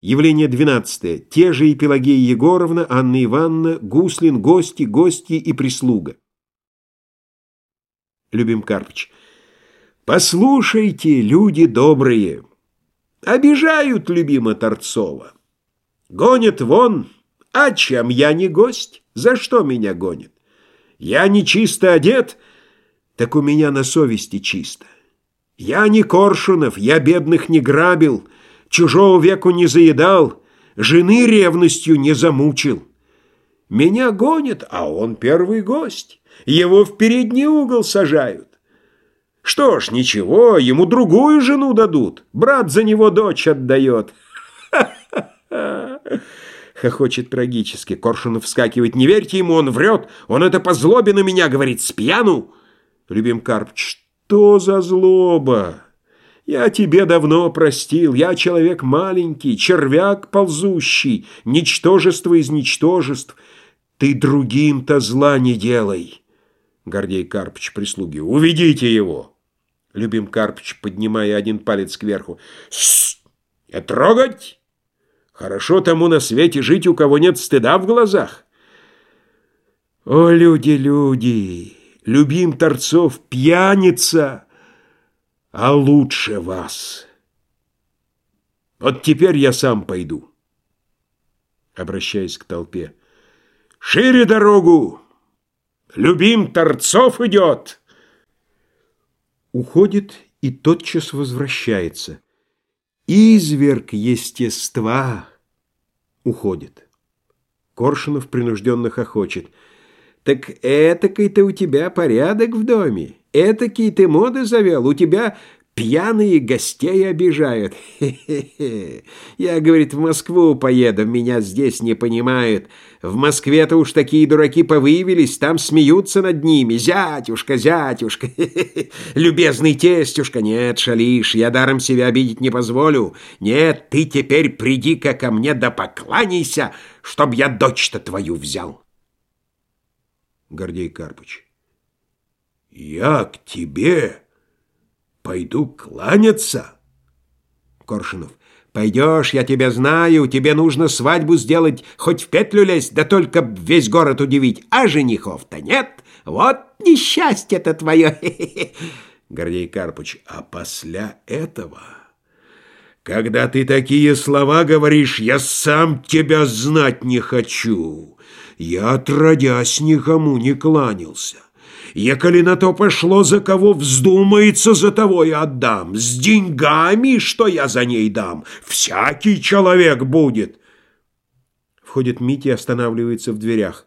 Явление двенадцатое. Те же и Пелагея Егоровна, Анна Ивановна, Гуслин, гости, гости и прислуга. Любим Карпыч. Послушайте, люди добрые, обижают любима Торцова. Гонят вон, а чем я не гость? За что меня гонят? Я не чисто одет, так у меня на совести чисто. Я не Коршунов, я бедных не грабил, чужого веку не заедал, жены ревностью не замучил. Меня гонят, а он первый гость. Его в передний угол сажают. Что ж, ничего, ему другую жену дадут. Брат за него дочь отдает. Хохочет трагически. Коршунов вскакивает. Не верьте ему, он врет. Он это по злобе на меня говорит, с пьяну. Любим Карп. Что за злоба? Я тебе давно простил, я человек маленький, червяк ползущий, ничтожество из ничтожеств. Ты другим-то зла не делай. Гордей Карпыч прислуги. Уведите его. Любим Карпыч, поднимая один палец кверху. Сс! Не трогать! Хорошо тому на свете жить, у кого нет стыда в глазах. О, люди, люди! Любим Торцов пьяница! А лучше вас. Вот теперь я сам пойду. Обращаясь к толпе. Шире дорогу! Любим Торцов идет! Уходит и тотчас возвращается. Изверг естества уходит. Коршунов принужденно хохочет. Так этакой-то у тебя порядок в доме. Этакий ты моды завел, у тебя пьяные гостей обижают. Хе-хе-хе. Я, говорит, в Москву поеду, меня здесь не понимают. В Москве-то уж такие дураки повыявились, там смеются над ними. Зятюшка, зятюшка, любезный тестюшка. Нет, шалишь, я даром себя обидеть не позволю. Нет, ты теперь приди-ка ко мне да покланяйся, чтоб я дочь-то твою взял. Гордей Карпыч. Я к тебе пойду кланяться? Коршунов. Пойдешь, я тебя знаю, тебе нужно свадьбу сделать, хоть в петлю лезть, да только весь город удивить. А женихов-то нет. Вот несчастье-то твое. Гордей Карпыч. А после этого... Когда ты такие слова говоришь, я сам тебя знать не хочу. Я, отродясь, никому не кланялся. Еколи на то пошло, за кого вздумается, за того и отдам. С деньгами, что я за ней дам, всякий человек будет. Входит Митя останавливается в дверях.